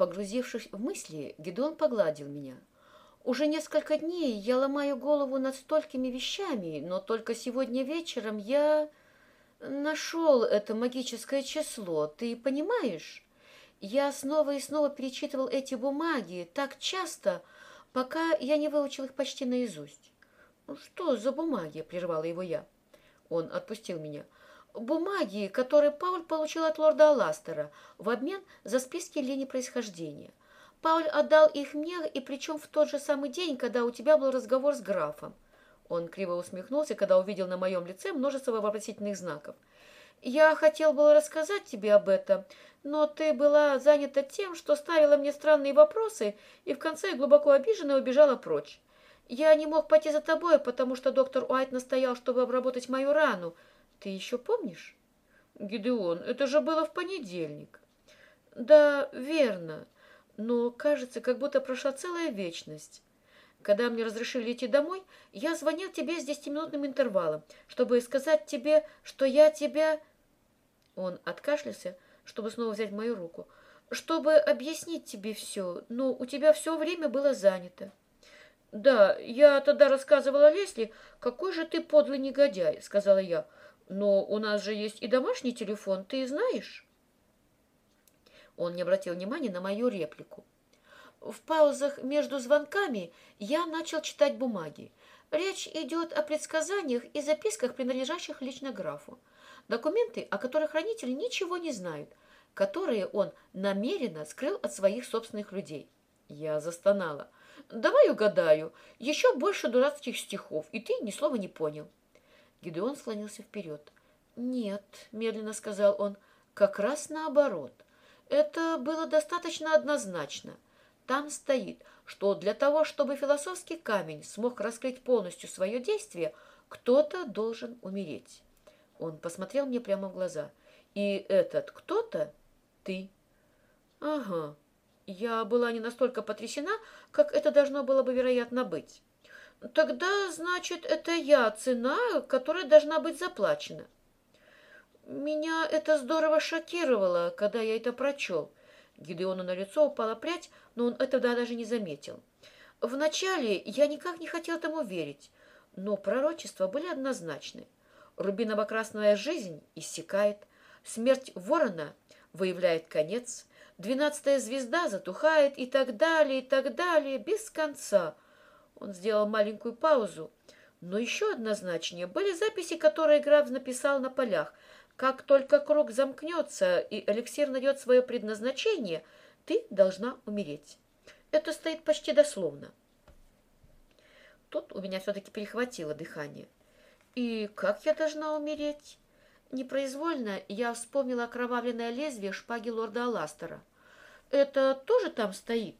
Погрузившись в мысли, Гедон погладил меня. Уже несколько дней я ломаю голову над столькими вещами, но только сегодня вечером я нашел это магическое число. Ты понимаешь? Я снова и снова перечитывал эти бумаги так часто, пока я не выучил их почти наизусть. «Ну что за бумаги?» — прервала его я. Он отпустил меня. «Бумаги, которые Пауль получил от лорда Аластера в обмен за списки линий происхождения. Пауль отдал их мне, и причем в тот же самый день, когда у тебя был разговор с графом». Он криво усмехнулся, когда увидел на моем лице множество вопросительных знаков. «Я хотел было рассказать тебе об этом, но ты была занята тем, что ставила мне странные вопросы, и в конце глубоко обиженно убежала прочь. Я не мог пойти за тобой, потому что доктор Уайт настоял, чтобы обработать мою рану. Ты еще помнишь? Гидеон, это же было в понедельник. Да, верно, но, кажется, как будто прошла целая вечность. Когда мне разрешили идти домой, я звонил тебе с десятиминутным интервалом, чтобы сказать тебе, что я тебя... Он откашлялся, чтобы снова взять мою руку. Чтобы объяснить тебе все, но у тебя все время было занято. «Да, я тогда рассказывала Лесли, какой же ты подлый негодяй», — сказала я. «Но у нас же есть и домашний телефон, ты знаешь?» Он не обратил внимания на мою реплику. В паузах между звонками я начал читать бумаги. Речь идет о предсказаниях и записках, принадлежащих лично графу. Документы, о которых хранители ничего не знают, которые он намеренно скрыл от своих собственных людей. Я застонала. Давай угадаю. Еще больше дурацких стихов, и ты ни слова не понял. Гидеон склонился вперед. Нет, медленно сказал он, как раз наоборот. Это было достаточно однозначно. Там стоит, что для того, чтобы философский камень смог раскрыть полностью свое действие, кто-то должен умереть. Он посмотрел мне прямо в глаза. И этот кто-то ты. Ага, я была не настолько потрясена, как это должно было бы, вероятно, быть. Тогда, значит, это я цена, которая должна быть заплачена. Меня это здорово шокировало, когда я это прочел. Гидеону на лицо упала прядь, но он этого даже не заметил. Вначале я никак не хотел этому верить, но пророчества были однозначны. Рубиново-красная жизнь иссякает, смерть ворона выявляет конец, Двенадцатая звезда затухает и так далее, и так далее, без конца. Он сделал маленькую паузу. Но еще однозначнее были записи, которые граф написал на полях. Как только круг замкнется и эликсир найдет свое предназначение, ты должна умереть. Это стоит почти дословно. Тут у меня все-таки перехватило дыхание. И как я должна умереть? Непроизвольно я вспомнила окровавленное лезвие шпаги лорда Аластера. Это тоже там стоит?»